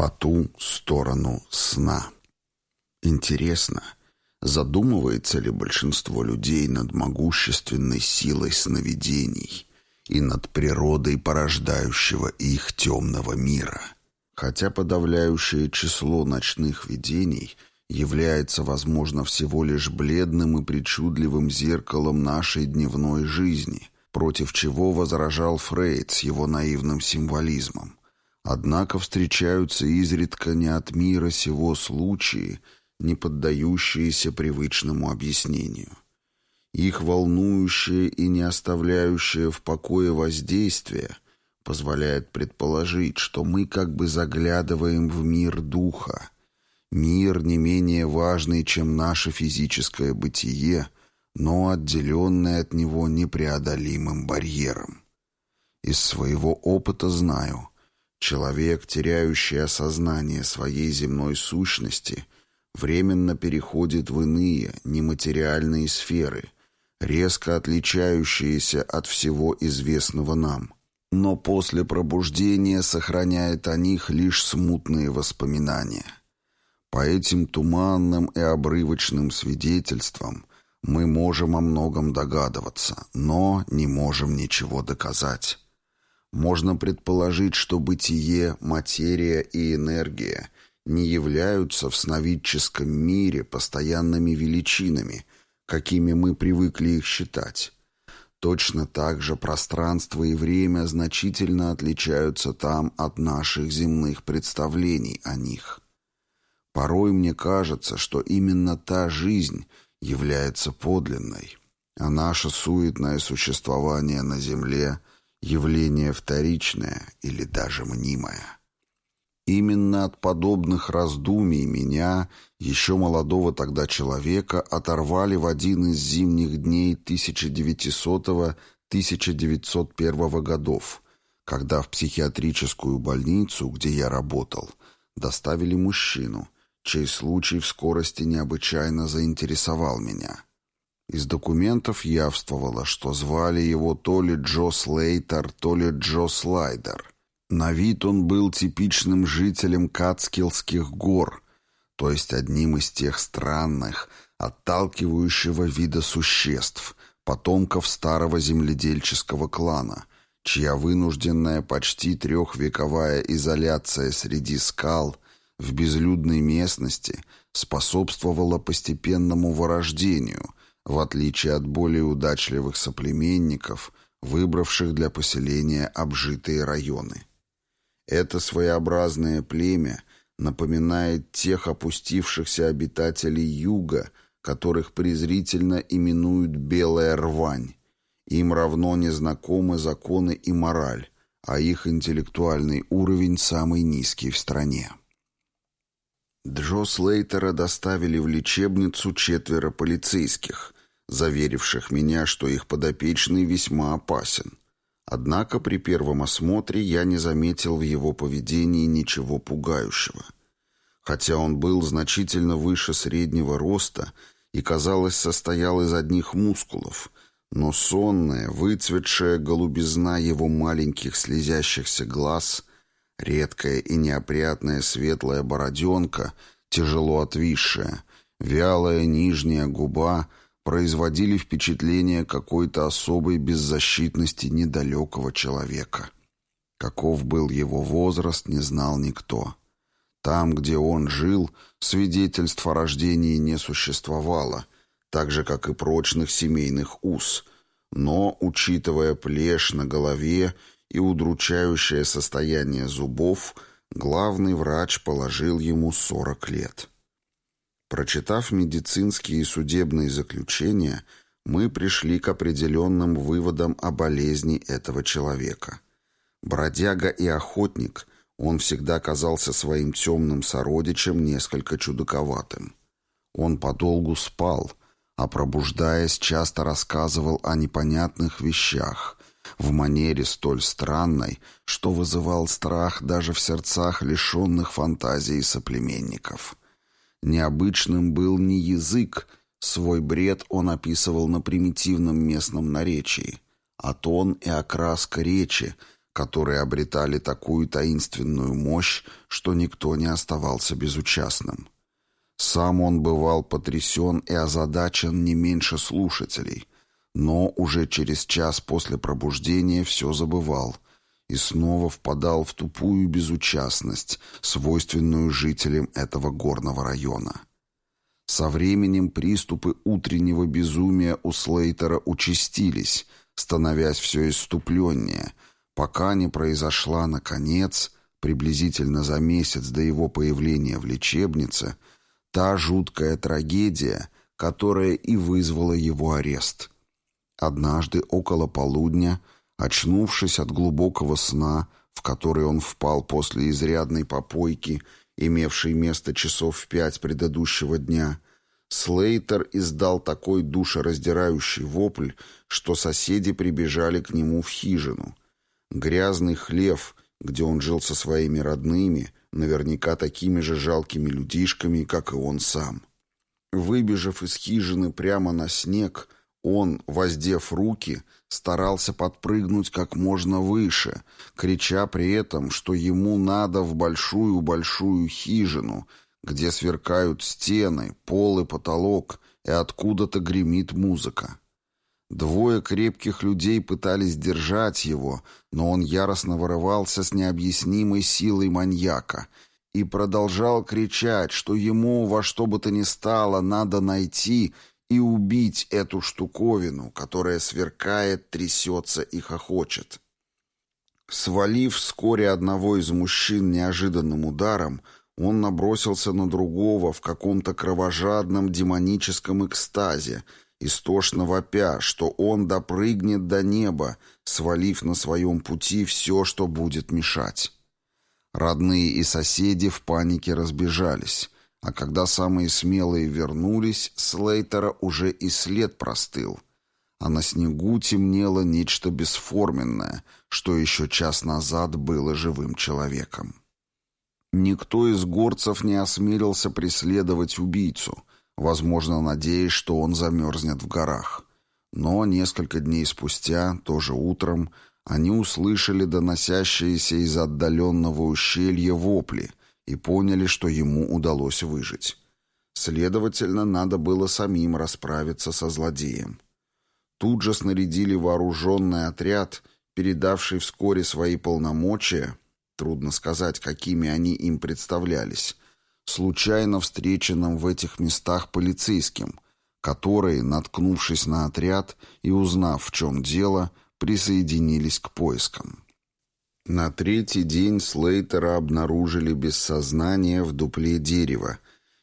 по ту сторону сна. Интересно, задумывается ли большинство людей над могущественной силой сновидений и над природой порождающего их темного мира? Хотя подавляющее число ночных видений является, возможно, всего лишь бледным и причудливым зеркалом нашей дневной жизни, против чего возражал Фрейд с его наивным символизмом. Однако встречаются изредка не от мира сего случаи, не поддающиеся привычному объяснению. Их волнующее и не оставляющее в покое воздействие позволяет предположить, что мы как бы заглядываем в мир духа, мир не менее важный, чем наше физическое бытие, но отделенный от него непреодолимым барьером. Из своего опыта знаю, Человек, теряющий осознание своей земной сущности, временно переходит в иные, нематериальные сферы, резко отличающиеся от всего известного нам, но после пробуждения сохраняет о них лишь смутные воспоминания. По этим туманным и обрывочным свидетельствам мы можем о многом догадываться, но не можем ничего доказать. Можно предположить, что бытие, материя и энергия не являются в сновидческом мире постоянными величинами, какими мы привыкли их считать. Точно так же пространство и время значительно отличаются там от наших земных представлений о них. Порой мне кажется, что именно та жизнь является подлинной, а наше суетное существование на Земле – явление вторичное или даже мнимое. Именно от подобных раздумий меня, еще молодого тогда человека, оторвали в один из зимних дней 1900-1901 годов, когда в психиатрическую больницу, где я работал, доставили мужчину, чей случай в скорости необычайно заинтересовал меня – из документов явствовало, что звали его то ли Джо Слейтер, то ли Джо Слайдер. На вид он был типичным жителем Кацкиллских гор, то есть одним из тех странных, отталкивающего вида существ, потомков старого земледельческого клана, чья вынужденная почти трехвековая изоляция среди скал в безлюдной местности способствовала постепенному вырождению – в отличие от более удачливых соплеменников, выбравших для поселения обжитые районы. Это своеобразное племя напоминает тех опустившихся обитателей юга, которых презрительно именуют «белая рвань». Им равно незнакомы законы и мораль, а их интеллектуальный уровень самый низкий в стране. Джо Слейтера доставили в лечебницу четверо полицейских, заверивших меня, что их подопечный весьма опасен. Однако при первом осмотре я не заметил в его поведении ничего пугающего. Хотя он был значительно выше среднего роста и, казалось, состоял из одних мускулов, но сонная, выцветшая голубизна его маленьких слезящихся глаз — Редкая и неопрятная светлая бороденка, тяжело отвисшая, вялая нижняя губа производили впечатление какой-то особой беззащитности недалекого человека. Каков был его возраст, не знал никто. Там, где он жил, свидетельств о рождении не существовало, так же, как и прочных семейных уз. Но, учитывая плешь на голове и удручающее состояние зубов, главный врач положил ему 40 лет. Прочитав медицинские и судебные заключения, мы пришли к определенным выводам о болезни этого человека. Бродяга и охотник, он всегда казался своим темным сородичем несколько чудаковатым. Он подолгу спал, а пробуждаясь, часто рассказывал о непонятных вещах, в манере столь странной, что вызывал страх даже в сердцах лишенных фантазии соплеменников. Необычным был не язык, свой бред он описывал на примитивном местном наречии, а тон и окраска речи, которые обретали такую таинственную мощь, что никто не оставался безучастным. Сам он бывал потрясен и озадачен не меньше слушателей, но уже через час после пробуждения все забывал и снова впадал в тупую безучастность, свойственную жителям этого горного района. Со временем приступы утреннего безумия у Слейтера участились, становясь все иступленнее, пока не произошла, наконец, приблизительно за месяц до его появления в лечебнице, та жуткая трагедия, которая и вызвала его арест. Однажды около полудня, очнувшись от глубокого сна, в который он впал после изрядной попойки, имевшей место часов в пять предыдущего дня, Слейтер издал такой душераздирающий вопль, что соседи прибежали к нему в хижину. Грязный хлев, где он жил со своими родными, наверняка такими же жалкими людишками, как и он сам. Выбежав из хижины прямо на снег, он, воздев руки, старался подпрыгнуть как можно выше, крича при этом, что ему надо в большую-большую хижину, где сверкают стены, пол и потолок, и откуда-то гремит музыка. Двое крепких людей пытались держать его, но он яростно вырывался с необъяснимой силой маньяка и продолжал кричать, что ему во что бы то ни стало надо найти и убить эту штуковину, которая сверкает, трясется и хохочет. Свалив вскоре одного из мужчин неожиданным ударом, он набросился на другого в каком-то кровожадном демоническом экстазе, истошно вопя, что он допрыгнет до неба, свалив на своем пути все, что будет мешать. Родные и соседи в панике разбежались, а когда самые смелые вернулись, Слейтера уже и след простыл, а на снегу темнело нечто бесформенное, что еще час назад было живым человеком. Никто из горцев не осмелился преследовать убийцу, возможно, надеясь, что он замерзнет в горах. Но несколько дней спустя, тоже утром, они услышали доносящиеся из отдаленного ущелья вопли и поняли, что ему удалось выжить. Следовательно, надо было самим расправиться со злодеем. Тут же снарядили вооруженный отряд, передавший вскоре свои полномочия Трудно сказать, какими они им представлялись. Случайно встреченным в этих местах полицейским, которые, наткнувшись на отряд и узнав, в чем дело, присоединились к поискам. На третий день Слейтера обнаружили без сознания в дупле дерева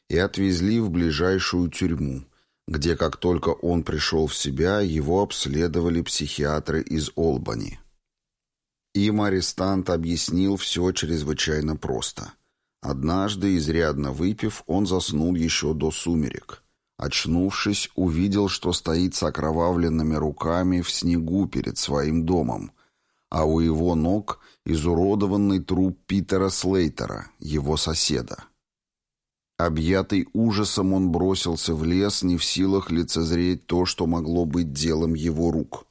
и отвезли в ближайшую тюрьму, где, как только он пришел в себя, его обследовали психиатры из Олбани. Им арестант объяснил все чрезвычайно просто. Однажды, изрядно выпив, он заснул еще до сумерек. Очнувшись, увидел, что стоит с окровавленными руками в снегу перед своим домом, а у его ног изуродованный труп Питера Слейтера, его соседа. Объятый ужасом он бросился в лес, не в силах лицезреть то, что могло быть делом его рук.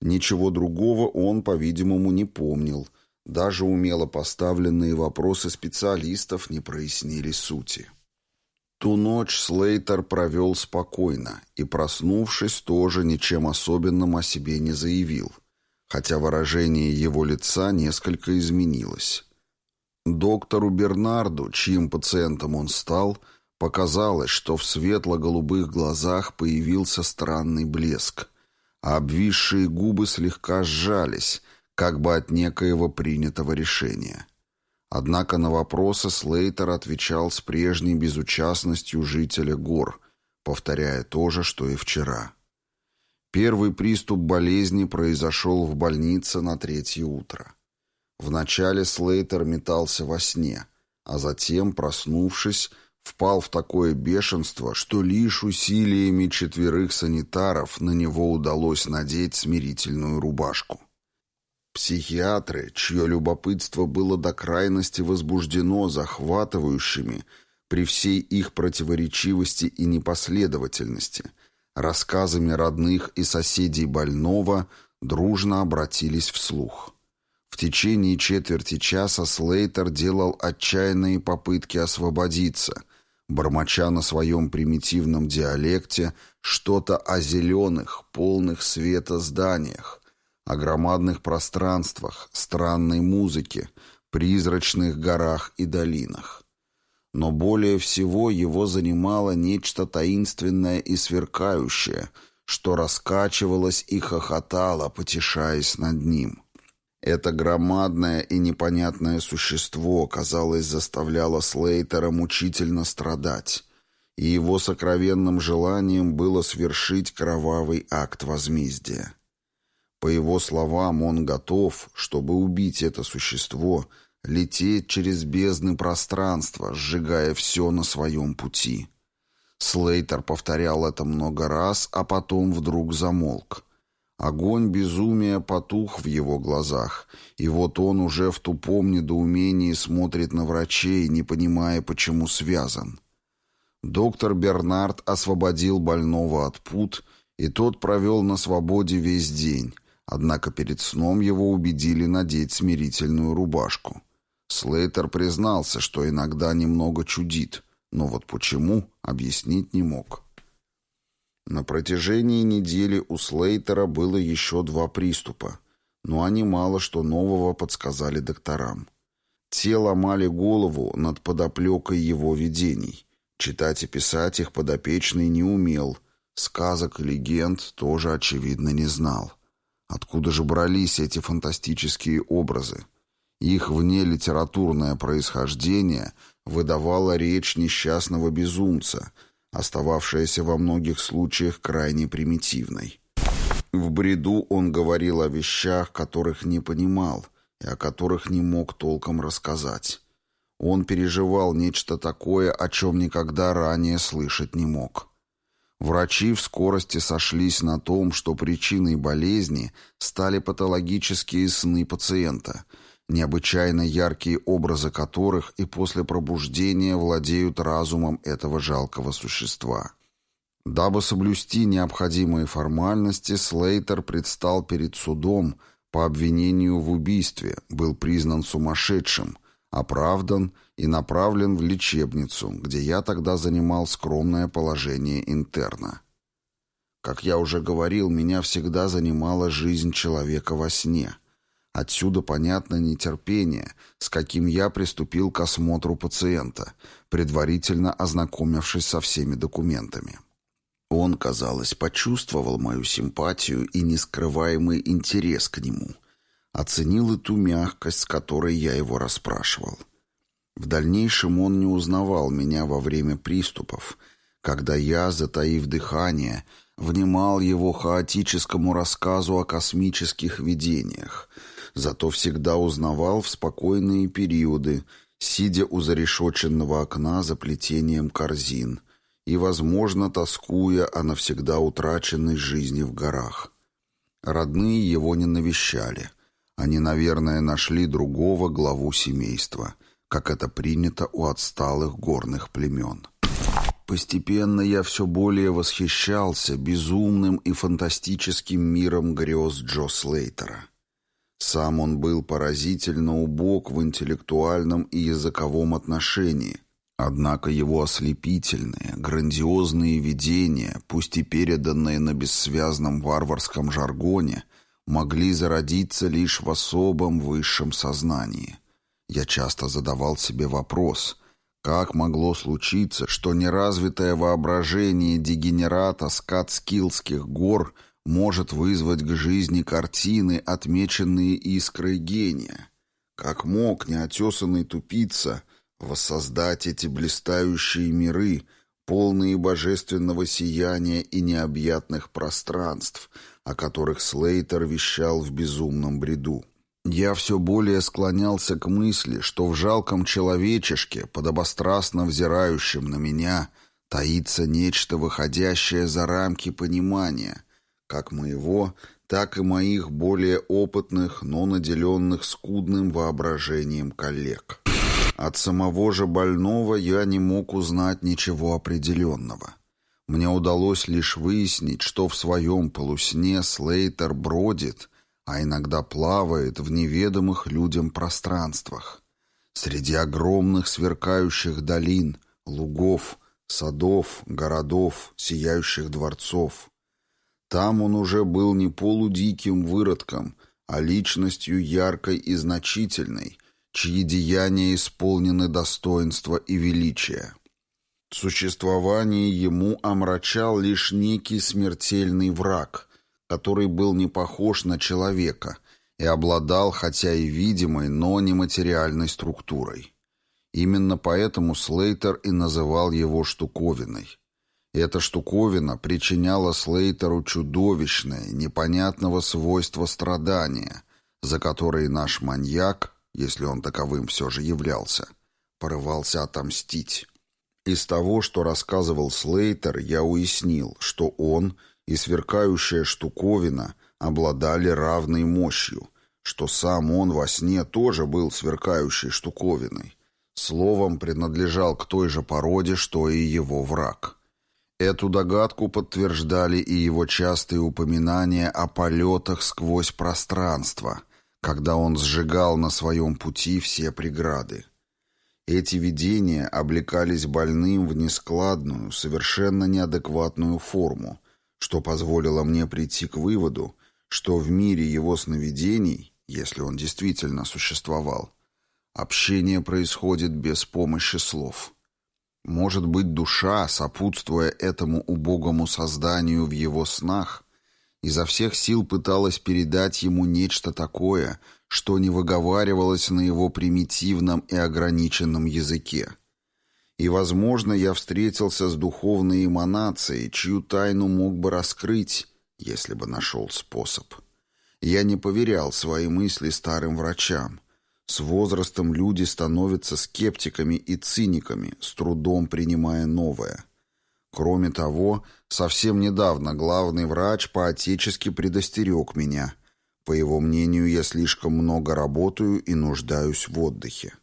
Ничего другого он, по-видимому, не помнил. Даже умело поставленные вопросы специалистов не прояснили сути. Ту ночь Слейтер провел спокойно и, проснувшись, тоже ничем особенным о себе не заявил, хотя выражение его лица несколько изменилось. Доктору Бернарду, чьим пациентом он стал, показалось, что в светло-голубых глазах появился странный блеск – а обвисшие губы слегка сжались, как бы от некоего принятого решения. Однако на вопросы Слейтер отвечал с прежней безучастностью жителя гор, повторяя то же, что и вчера. Первый приступ болезни произошел в больнице на третье утро. Вначале Слейтер метался во сне, а затем, проснувшись, впал в такое бешенство, что лишь усилиями четверых санитаров на него удалось надеть смирительную рубашку. Психиатры, чье любопытство было до крайности возбуждено захватывающими, при всей их противоречивости и непоследовательности, рассказами родных и соседей больного, дружно обратились вслух. В течение четверти часа Слейтер делал отчаянные попытки освободиться, бормоча на своем примитивном диалекте что-то о зеленых, полных света зданиях, о громадных пространствах, странной музыке, призрачных горах и долинах. Но более всего его занимало нечто таинственное и сверкающее, что раскачивалось и хохотало, потешаясь над ним. Это громадное и непонятное существо, казалось, заставляло Слейтера мучительно страдать, и его сокровенным желанием было свершить кровавый акт возмездия. По его словам, он готов, чтобы убить это существо, лететь через бездны пространства, сжигая все на своем пути. Слейтер повторял это много раз, а потом вдруг замолк. Огонь безумия потух в его глазах, и вот он уже в тупом недоумении смотрит на врачей, не понимая, почему связан. Доктор Бернард освободил больного от пут, и тот провел на свободе весь день, однако перед сном его убедили надеть смирительную рубашку. Слейтер признался, что иногда немного чудит, но вот почему, объяснить не мог. На протяжении недели у Слейтера было еще два приступа, но они мало что нового подсказали докторам. Те ломали голову над подоплекой его видений. Читать и писать их подопечный не умел, сказок и легенд тоже, очевидно, не знал. Откуда же брались эти фантастические образы? Их внелитературное происхождение выдавало речь несчастного безумца, остававшаяся во многих случаях крайне примитивной. В бреду он говорил о вещах, которых не понимал и о которых не мог толком рассказать. Он переживал нечто такое, о чем никогда ранее слышать не мог. Врачи в скорости сошлись на том, что причиной болезни стали патологические сны пациента, необычайно яркие образы которых и после пробуждения владеют разумом этого жалкого существа. Дабы соблюсти необходимые формальности, Слейтер предстал перед судом по обвинению в убийстве, был признан сумасшедшим – оправдан и направлен в лечебницу, где я тогда занимал скромное положение интерна. Как я уже говорил, меня всегда занимала жизнь человека во сне. Отсюда понятно нетерпение, с каким я приступил к осмотру пациента, предварительно ознакомившись со всеми документами. Он, казалось, почувствовал мою симпатию и нескрываемый интерес к нему – оценил и ту мягкость, с которой я его расспрашивал. В дальнейшем он не узнавал меня во время приступов, когда я, затаив дыхание, внимал его хаотическому рассказу о космических видениях, зато всегда узнавал в спокойные периоды, сидя у зарешоченного окна за плетением корзин и, возможно, тоскуя о навсегда утраченной жизни в горах. Родные его не навещали. Они, наверное, нашли другого главу семейства, как это принято у отсталых горных племен. Постепенно я все более восхищался безумным и фантастическим миром грез Джо Слейтера. Сам он был поразительно убог в интеллектуальном и языковом отношении, однако его ослепительные, грандиозные видения, пусть и переданные на бессвязном варварском жаргоне – могли зародиться лишь в особом высшем сознании. Я часто задавал себе вопрос, как могло случиться, что неразвитое воображение дегенерата скатскилских гор может вызвать к жизни картины, отмеченные искрой гения? Как мог неотесанный тупица воссоздать эти блистающие миры, полные божественного сияния и необъятных пространств — о которых Слейтер вещал в безумном бреду. Я все более склонялся к мысли, что в жалком человечешке, подобострастно взирающем на меня, таится нечто, выходящее за рамки понимания, как моего, так и моих более опытных, но наделенных скудным воображением коллег. От самого же больного я не мог узнать ничего определенного. Мне удалось лишь выяснить, что в своем полусне Слейтер бродит, а иногда плавает в неведомых людям пространствах. Среди огромных сверкающих долин, лугов, садов, городов, сияющих дворцов. Там он уже был не полудиким выродком, а личностью яркой и значительной, чьи деяния исполнены достоинства и величия. Существование ему омрачал лишь некий смертельный враг, который был не похож на человека и обладал хотя и видимой, но нематериальной структурой. Именно поэтому Слейтер и называл его штуковиной. Эта штуковина причиняла Слейтеру чудовищное, непонятного свойства страдания, за которые наш маньяк, если он таковым все же являлся, порывался отомстить. Из того, что рассказывал Слейтер, я уяснил, что он и сверкающая штуковина обладали равной мощью, что сам он во сне тоже был сверкающей штуковиной. Словом, принадлежал к той же породе, что и его враг. Эту догадку подтверждали и его частые упоминания о полетах сквозь пространство, когда он сжигал на своем пути все преграды. Эти видения облекались больным в нескладную, совершенно неадекватную форму, что позволило мне прийти к выводу, что в мире его сновидений, если он действительно существовал, общение происходит без помощи слов. Может быть, душа, сопутствуя этому убогому созданию в его снах, изо всех сил пыталась передать ему нечто такое, что не выговаривалось на его примитивном и ограниченном языке. И, возможно, я встретился с духовной эманацией, чью тайну мог бы раскрыть, если бы нашел способ. Я не поверял свои мысли старым врачам, с возрастом люди становятся скептиками и циниками, с трудом принимая новое. Кроме того, совсем недавно главный врач по-отечески предостерег меня. По его мнению, я слишком много работаю и нуждаюсь в отдыхе.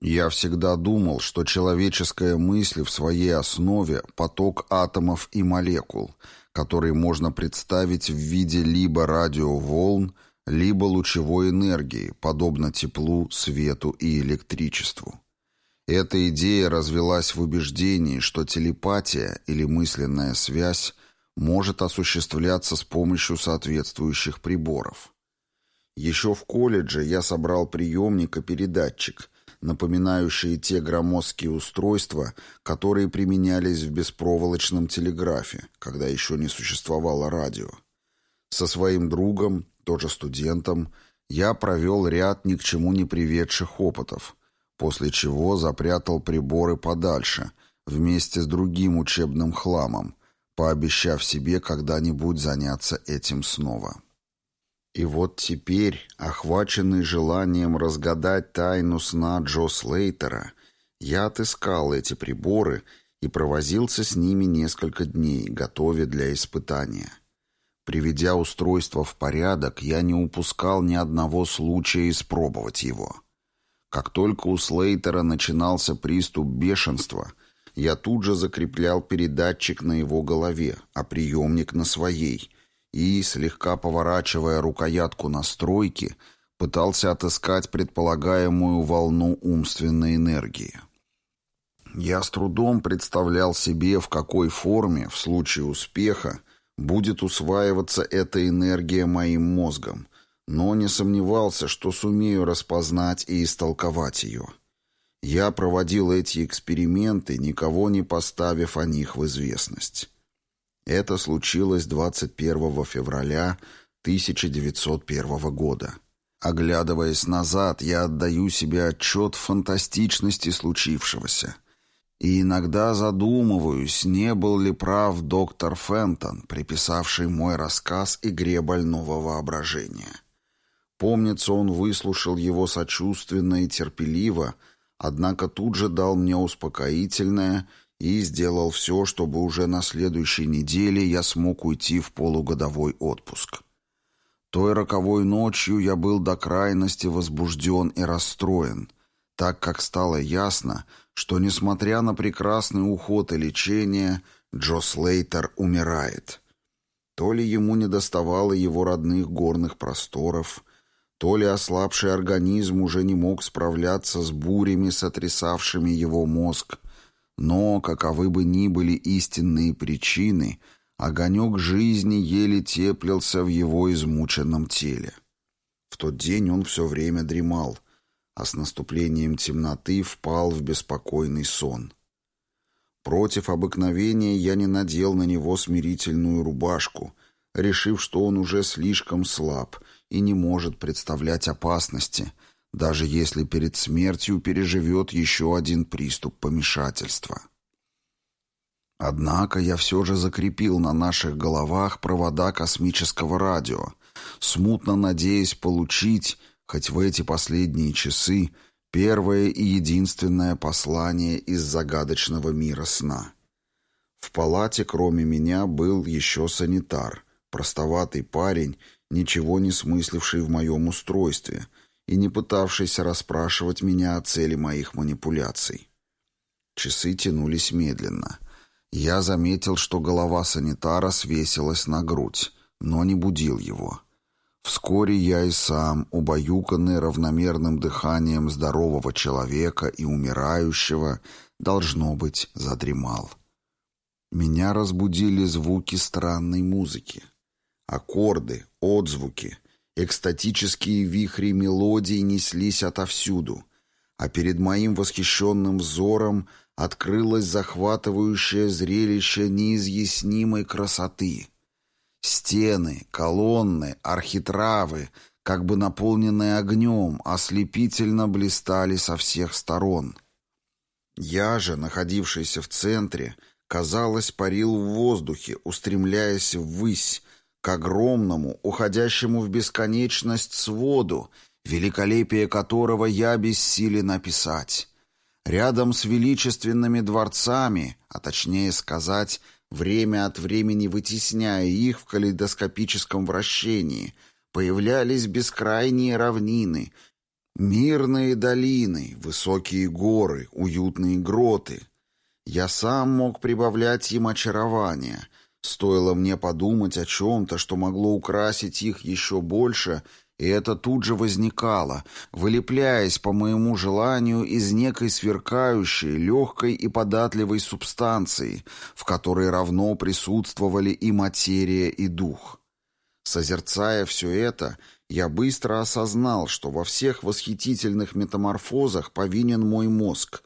Я всегда думал, что человеческая мысль в своей основе – поток атомов и молекул, который можно представить в виде либо радиоволн, либо лучевой энергии, подобно теплу, свету и электричеству. Эта идея развелась в убеждении, что телепатия или мысленная связь может осуществляться с помощью соответствующих приборов. Еще в колледже я собрал приемник и передатчик, напоминающие те громоздкие устройства, которые применялись в беспроволочном телеграфе, когда еще не существовало радио. Со своим другом, тоже студентом, я провел ряд ни к чему не приведших опытов, после чего запрятал приборы подальше, вместе с другим учебным хламом, пообещав себе когда-нибудь заняться этим снова. И вот теперь, охваченный желанием разгадать тайну сна Джо Слейтера, я отыскал эти приборы и провозился с ними несколько дней, готовя для испытания. Приведя устройство в порядок, я не упускал ни одного случая испробовать его. Как только у Слейтера начинался приступ бешенства, я тут же закреплял передатчик на его голове, а приемник на своей, и, слегка поворачивая рукоятку настройки, пытался отыскать предполагаемую волну умственной энергии. Я с трудом представлял себе, в какой форме, в случае успеха, будет усваиваться эта энергия моим мозгом, но не сомневался, что сумею распознать и истолковать ее. Я проводил эти эксперименты, никого не поставив о них в известность. Это случилось 21 февраля 1901 года. Оглядываясь назад, я отдаю себе отчет в фантастичности случившегося. И иногда задумываюсь, не был ли прав доктор Фентон, приписавший мой рассказ игре больного воображения. Помнится, он выслушал его сочувственно и терпеливо, однако тут же дал мне успокоительное и сделал все, чтобы уже на следующей неделе я смог уйти в полугодовой отпуск. Той роковой ночью я был до крайности возбужден и расстроен, так как стало ясно, что, несмотря на прекрасный уход и лечение, Джо Слейтер умирает. То ли ему недоставало его родных горных просторов, то ли ослабший организм уже не мог справляться с бурями, сотрясавшими его мозг, но, каковы бы ни были истинные причины, огонек жизни еле теплился в его измученном теле. В тот день он все время дремал, а с наступлением темноты впал в беспокойный сон. Против обыкновения я не надел на него смирительную рубашку, решив, что он уже слишком слаб и не может представлять опасности, даже если перед смертью переживет еще один приступ помешательства. Однако я все же закрепил на наших головах провода космического радио, смутно надеясь получить, хоть в эти последние часы, первое и единственное послание из загадочного мира сна. В палате, кроме меня, был еще санитар, простоватый парень, ничего не смысливший в моем устройстве и не пытавшийся расспрашивать меня о цели моих манипуляций. Часы тянулись медленно. Я заметил, что голова санитара свесилась на грудь, но не будил его. Вскоре я и сам, убаюканный равномерным дыханием здорового человека и умирающего, должно быть, задремал. Меня разбудили звуки странной музыки. Аккорды, отзвуки, экстатические вихри мелодий неслись отовсюду, а перед моим восхищенным взором открылось захватывающее зрелище неизъяснимой красоты — Стены, колонны, архитравы, как бы наполненные огнем, ослепительно блистали со всех сторон. Я же, находившийся в центре, казалось, парил в воздухе, устремляясь ввысь, к огромному, уходящему в бесконечность своду, великолепие которого я бессилен описать. Рядом с величественными дворцами, а точнее сказать, время от времени вытесняя их в калейдоскопическом вращении, появлялись бескрайние равнины, мирные долины, высокие горы, уютные гроты. Я сам мог прибавлять им очарование. Стоило мне подумать о чем-то, что могло украсить их еще больше — и это тут же возникало, вылепляясь по моему желанию из некой сверкающей, легкой и податливой субстанции, в которой равно присутствовали и материя, и дух. Созерцая все это, я быстро осознал, что во всех восхитительных метаморфозах повинен мой мозг.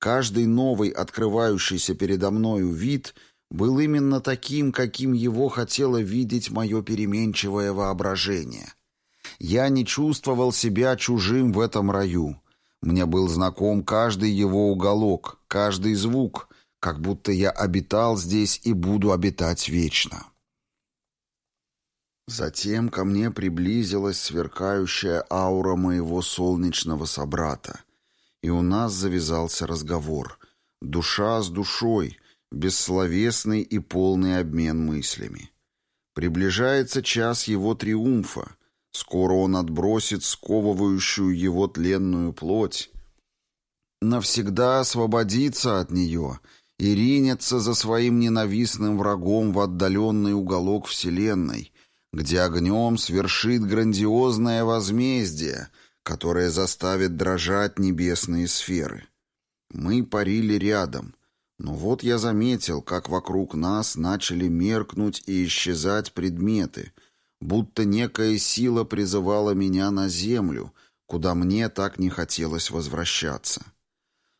Каждый новый открывающийся передо мною вид был именно таким, каким его хотело видеть мое переменчивое воображение. Я не чувствовал себя чужим в этом раю. Мне был знаком каждый его уголок, каждый звук, как будто я обитал здесь и буду обитать вечно. Затем ко мне приблизилась сверкающая аура моего солнечного собрата, и у нас завязался разговор. Душа с душой, бессловесный и полный обмен мыслями. Приближается час его триумфа, Скоро он отбросит сковывающую его тленную плоть, навсегда освободится от нее и ринется за своим ненавистным врагом в отдаленный уголок Вселенной, где огнем свершит грандиозное возмездие, которое заставит дрожать небесные сферы. Мы парили рядом, но вот я заметил, как вокруг нас начали меркнуть и исчезать предметы — будто некая сила призывала меня на землю, куда мне так не хотелось возвращаться.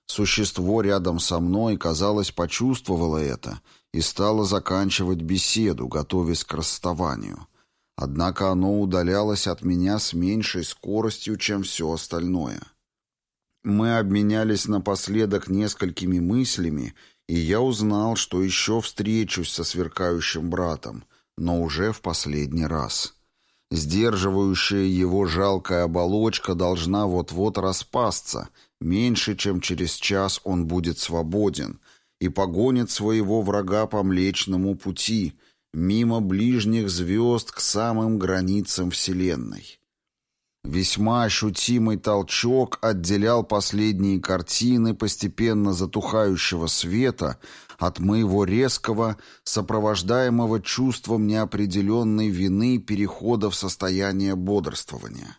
Существо рядом со мной, казалось, почувствовало это и стало заканчивать беседу, готовясь к расставанию. Однако оно удалялось от меня с меньшей скоростью, чем все остальное. Мы обменялись напоследок несколькими мыслями, и я узнал, что еще встречусь со сверкающим братом — но уже в последний раз. Сдерживающая его жалкая оболочка должна вот-вот распасться, меньше чем через час он будет свободен и погонит своего врага по Млечному пути, мимо ближних звезд к самым границам Вселенной. Весьма ощутимый толчок отделял последние картины постепенно затухающего света от моего резкого, сопровождаемого чувством неопределенной вины перехода в состояние бодрствования.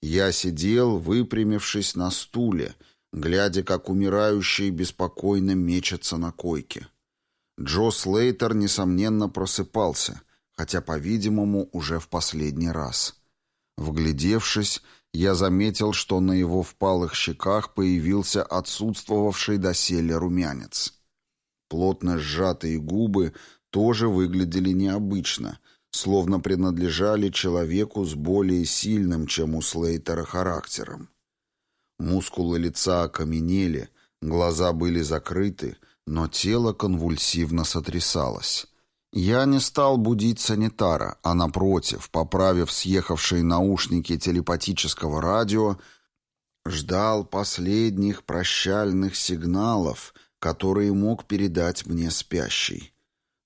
Я сидел, выпрямившись на стуле, глядя, как умирающий беспокойно мечется на койке. Джо Слейтер, несомненно, просыпался, хотя, по-видимому, уже в последний раз. Вглядевшись, я заметил, что на его впалых щеках появился отсутствовавший доселе румянец. Плотно сжатые губы тоже выглядели необычно, словно принадлежали человеку с более сильным, чем у Слейтера, характером. Мускулы лица окаменели, глаза были закрыты, но тело конвульсивно сотрясалось. Я не стал будить санитара, а напротив, поправив съехавшие наушники телепатического радио, ждал последних прощальных сигналов, которые мог передать мне спящий.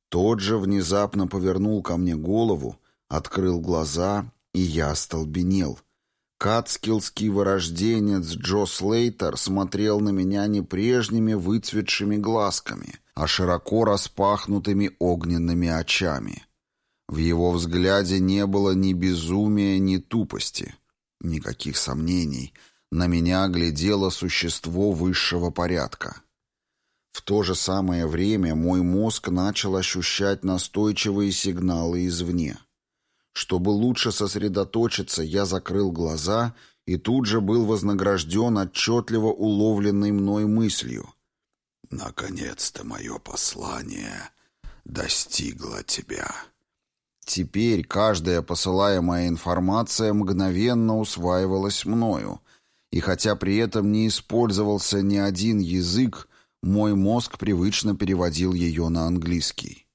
Тот же внезапно повернул ко мне голову, открыл глаза, и я остолбенел — Кацкиллский вырожденец Джо Слейтер смотрел на меня не прежними выцветшими глазками, а широко распахнутыми огненными очами. В его взгляде не было ни безумия, ни тупости. Никаких сомнений. На меня глядело существо высшего порядка. В то же самое время мой мозг начал ощущать настойчивые сигналы извне — чтобы лучше сосредоточиться, я закрыл глаза и тут же был вознагражден отчетливо уловленной мной мыслью. «Наконец-то мое послание достигло тебя». Теперь каждая посылаемая информация мгновенно усваивалась мною, и хотя при этом не использовался ни один язык, мой мозг привычно переводил ее на английский.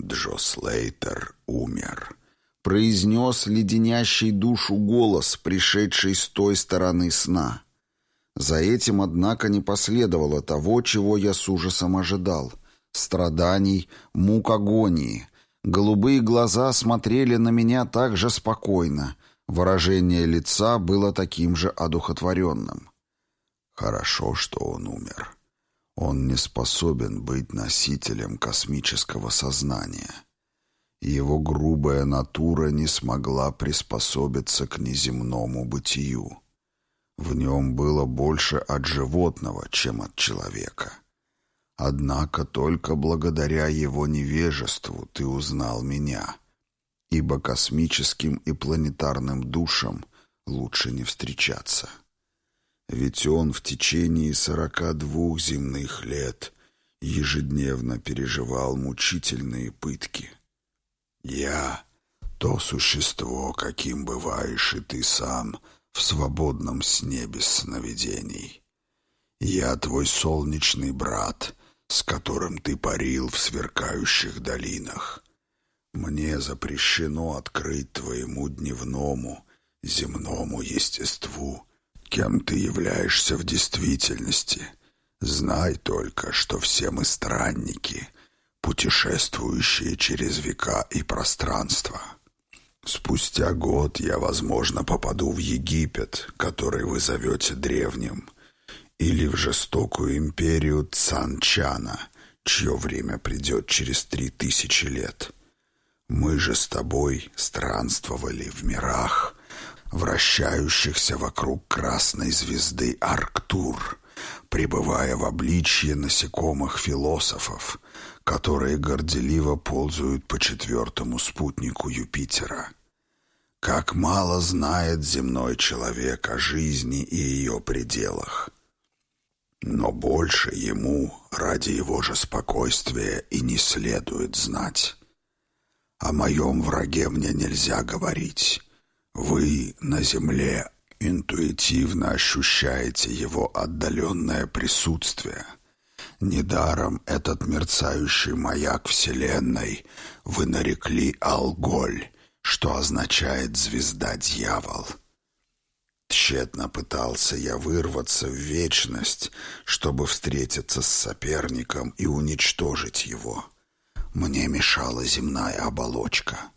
«Джо Слейтер умер произнес леденящий душу голос, пришедший с той стороны сна. За этим, однако, не последовало того, чего я с ужасом ожидал. Страданий, мук агонии. Голубые глаза смотрели на меня так же спокойно. Выражение лица было таким же одухотворенным. Хорошо, что он умер. Он не способен быть носителем космического сознания. Его грубая натура не смогла приспособиться к неземному бытию. В нем было больше от животного, чем от человека. Однако только благодаря его невежеству ты узнал меня, ибо космическим и планетарным душам лучше не встречаться. Ведь он в течение сорока двух земных лет ежедневно переживал мучительные пытки — я — то существо, каким бываешь и ты сам в свободном сне без сновидений. Я твой солнечный брат, с которым ты парил в сверкающих долинах. Мне запрещено открыть твоему дневному, земному естеству, кем ты являешься в действительности. Знай только, что все мы странники — путешествующие через века и пространство. Спустя год я, возможно, попаду в Египет, который вы зовете древним, или в жестокую империю Цанчана, чье время придет через три тысячи лет. Мы же с тобой странствовали в мирах, вращающихся вокруг красной звезды Арктур, пребывая в обличье насекомых философов, которые горделиво ползают по четвертому спутнику Юпитера. Как мало знает земной человек о жизни и ее пределах. Но больше ему, ради его же спокойствия, и не следует знать. О моем враге мне нельзя говорить. Вы на земле интуитивно ощущаете его отдаленное присутствие — Недаром этот мерцающий маяк Вселенной вы нарекли Алголь, что означает «звезда-дьявол». Тщетно пытался я вырваться в вечность, чтобы встретиться с соперником и уничтожить его. Мне мешала земная оболочка.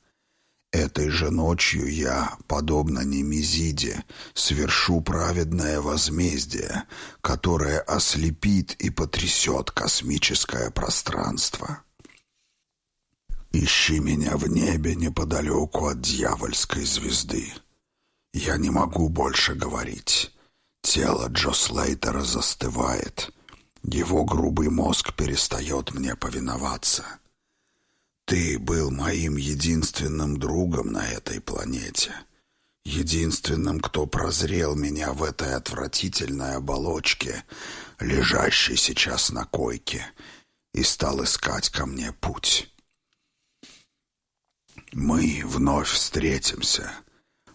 Этой же ночью я, подобно Немезиде, совершу праведное возмездие, которое ослепит и потрясет космическое пространство. Ищи меня в небе неподалеку от дьявольской звезды. Я не могу больше говорить. Тело Джо Слейтера застывает. Его грубый мозг перестает мне повиноваться. Ты был моим единственным другом на этой планете. Единственным, кто прозрел меня в этой отвратительной оболочке, лежащей сейчас на койке, и стал искать ко мне путь. Мы вновь встретимся.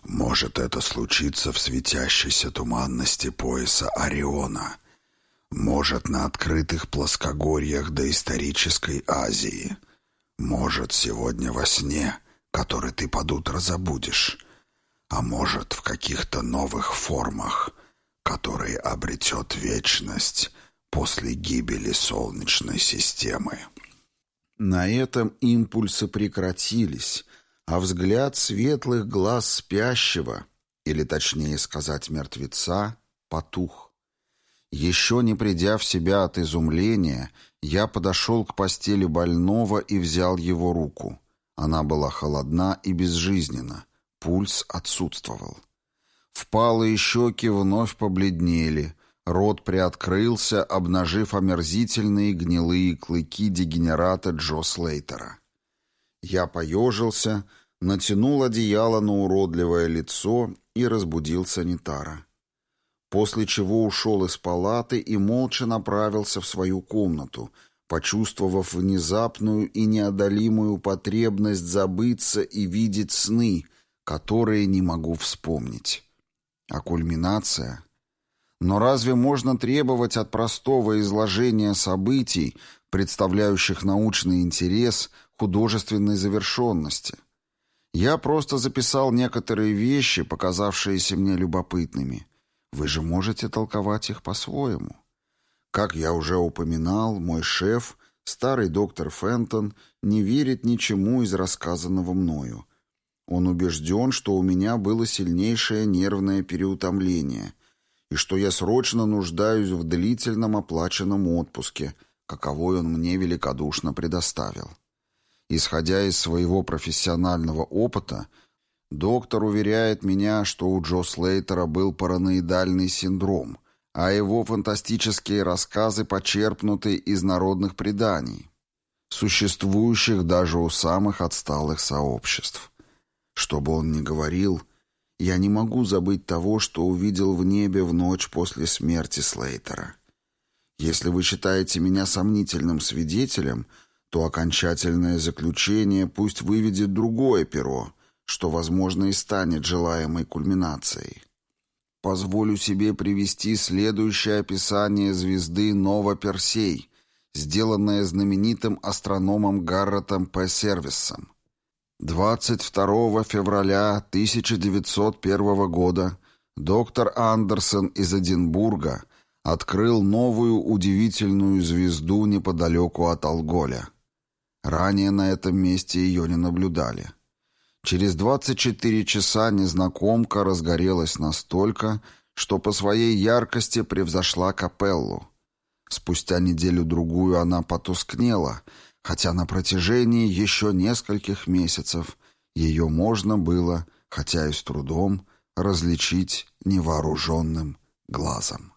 Может, это случится в светящейся туманности пояса Ориона. Может, на открытых плоскогорьях доисторической Азии — может, сегодня во сне, который ты под утро забудешь, а может, в каких-то новых формах, которые обретет вечность после гибели Солнечной системы. На этом импульсы прекратились, а взгляд светлых глаз спящего, или точнее сказать мертвеца, потух. Еще не придя в себя от изумления, я подошел к постели больного и взял его руку. Она была холодна и безжизненна, пульс отсутствовал. Впалые щеки вновь побледнели, рот приоткрылся, обнажив омерзительные гнилые клыки дегенерата Джо Слейтера. Я поежился, натянул одеяло на уродливое лицо и разбудил санитара после чего ушел из палаты и молча направился в свою комнату, почувствовав внезапную и неодолимую потребность забыться и видеть сны, которые не могу вспомнить. А кульминация? Но разве можно требовать от простого изложения событий, представляющих научный интерес, художественной завершенности? Я просто записал некоторые вещи, показавшиеся мне любопытными. Вы же можете толковать их по-своему. Как я уже упоминал, мой шеф, старый доктор Фентон, не верит ничему из рассказанного мною. Он убежден, что у меня было сильнейшее нервное переутомление и что я срочно нуждаюсь в длительном оплаченном отпуске, каковой он мне великодушно предоставил. Исходя из своего профессионального опыта, Доктор уверяет меня, что у Джо Слейтера был параноидальный синдром, а его фантастические рассказы почерпнуты из народных преданий, существующих даже у самых отсталых сообществ. Что бы он ни говорил, я не могу забыть того, что увидел в небе в ночь после смерти Слейтера. Если вы считаете меня сомнительным свидетелем, то окончательное заключение пусть выведет другое перо — что, возможно, и станет желаемой кульминацией. Позволю себе привести следующее описание звезды Нова Персей, сделанное знаменитым астрономом Гарретом П. Сервисом. 22 февраля 1901 года доктор Андерсон из Эдинбурга открыл новую удивительную звезду неподалеку от Алголя. Ранее на этом месте ее не наблюдали. Через 24 часа незнакомка разгорелась настолько, что по своей яркости превзошла капеллу. Спустя неделю-другую она потускнела, хотя на протяжении еще нескольких месяцев ее можно было, хотя и с трудом, различить невооруженным глазом.